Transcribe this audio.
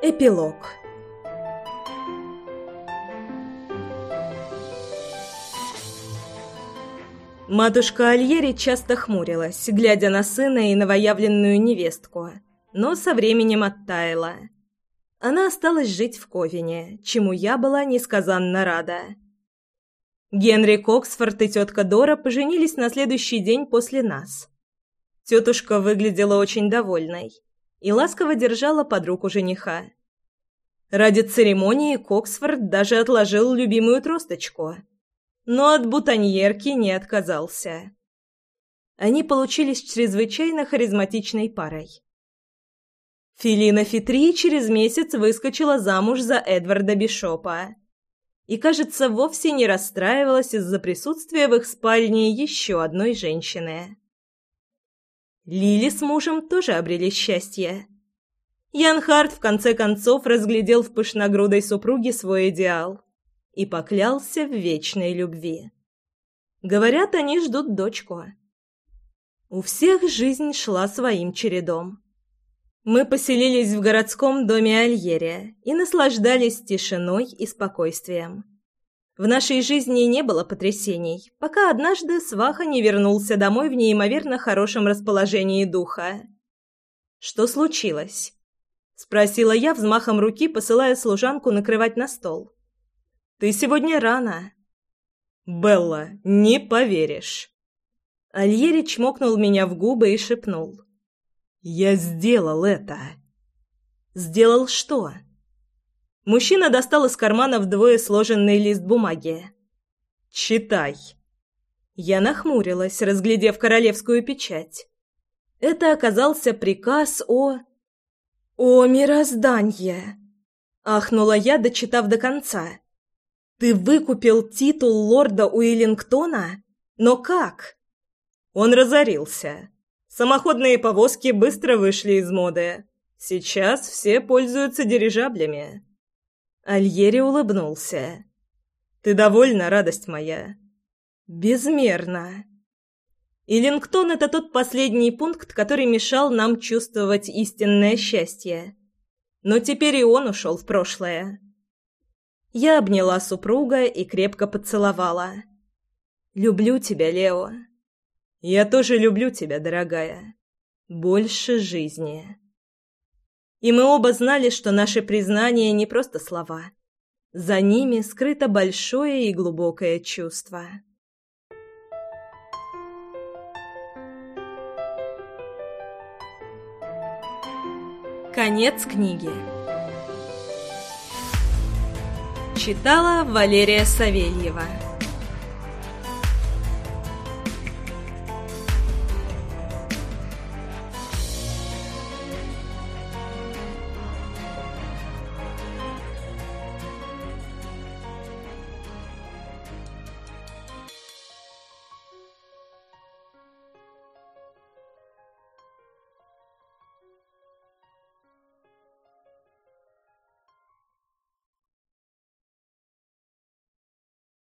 Эпилог Матушка Альери часто хмурилась, глядя на сына и новоявленную невестку, но со временем оттаяла. Она осталась жить в Ковине, чему я была несказанно рада. Генри Коксфорд и тетка Дора поженились на следующий день после нас. Тетушка выглядела очень довольной – и ласково держала под руку жениха. Ради церемонии Коксфорд даже отложил любимую тросточку, но от бутоньерки не отказался. Они получились чрезвычайно харизматичной парой. Филина Фитри через месяц выскочила замуж за Эдварда Бишопа и, кажется, вовсе не расстраивалась из-за присутствия в их спальне еще одной женщины. Лили с мужем тоже обрели счастье. Янхарт в конце концов разглядел в пышногрудой супруге свой идеал и поклялся в вечной любви. Говорят, они ждут дочку. У всех жизнь шла своим чередом. Мы поселились в городском доме Альере и наслаждались тишиной и спокойствием. В нашей жизни не было потрясений, пока однажды Сваха не вернулся домой в неимоверно хорошем расположении духа. «Что случилось?» – спросила я взмахом руки, посылая служанку накрывать на стол. «Ты сегодня рано». «Белла, не поверишь!» Альерич мокнул меня в губы и шепнул. «Я сделал это!» «Сделал что?» Мужчина достал из кармана вдвое сложенный лист бумаги. «Читай». Я нахмурилась, разглядев королевскую печать. Это оказался приказ о... «О мирозданье!» — ахнула я, дочитав до конца. «Ты выкупил титул лорда Уиллингтона? Но как?» Он разорился. Самоходные повозки быстро вышли из моды. Сейчас все пользуются дирижаблями. Альери улыбнулся. «Ты довольна, радость моя?» «Безмерно!» И — это тот последний пункт, который мешал нам чувствовать истинное счастье. Но теперь и он ушел в прошлое. Я обняла супруга и крепко поцеловала. «Люблю тебя, Лео». «Я тоже люблю тебя, дорогая. Больше жизни» и мы оба знали, что наши признания не просто слова. За ними скрыто большое и глубокое чувство. Конец книги. Читала Валерия Савельева.